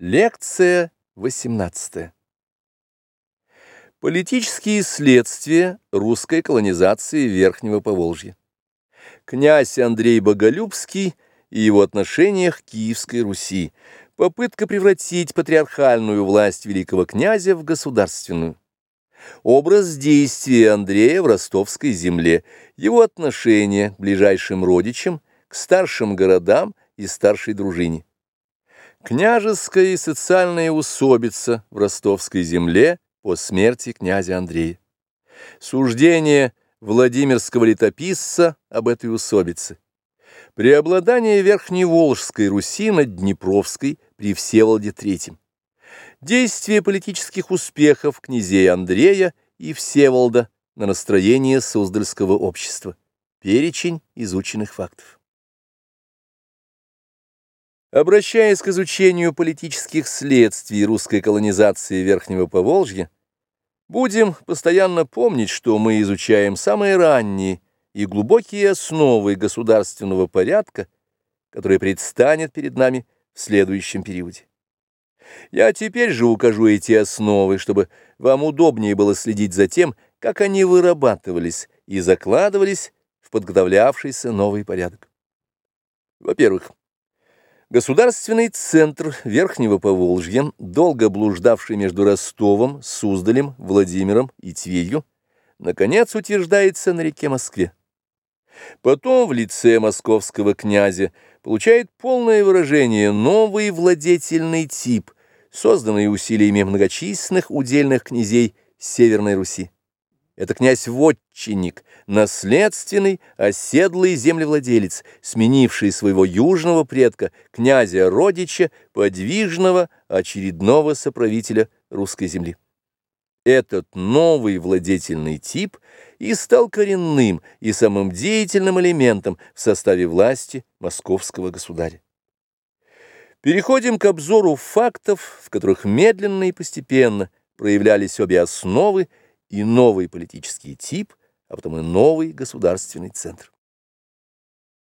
Лекция 18. Политические следствия русской колонизации Верхнего Поволжья. Князь Андрей Боголюбский и его отношения к Киевской Руси. Попытка превратить патриархальную власть великого князя в государственную. Образ действия Андрея в ростовской земле, его отношение к ближайшим родичам, к старшим городам и старшей дружине. Княжеская и социальная усобица в ростовской земле по смерти князя Андрея. Суждение Владимирского летописца об этой усобице. Преобладание Верхневолжской Руси над Днепровской при Всеволоде III. Действие политических успехов князей Андрея и Всеволода на настроение Суздальского общества. Перечень изученных фактов. Обращаясь к изучению политических следствий русской колонизации Верхнего Поволжья, будем постоянно помнить, что мы изучаем самые ранние и глубокие основы государственного порядка, который предстанет перед нами в следующем периоде. Я теперь же укажу эти основы, чтобы вам удобнее было следить за тем, как они вырабатывались и закладывались в подготовлявшийся новый порядок. Во-первых, Государственный центр Верхнего Поволжья, долго блуждавший между Ростовом, Суздалем, Владимиром и Тверью, наконец утверждается на реке Москве. Потом в лице московского князя получает полное выражение новый владетельный тип, созданный усилиями многочисленных удельных князей Северной Руси. Это князь-вотчинник, наследственный, оседлый землевладелец, сменивший своего южного предка, князя-родича, подвижного, очередного соправителя русской земли. Этот новый владетельный тип и стал коренным и самым деятельным элементом в составе власти московского государя. Переходим к обзору фактов, в которых медленно и постепенно проявлялись обе основы и новый политический тип, а потом и новый государственный центр.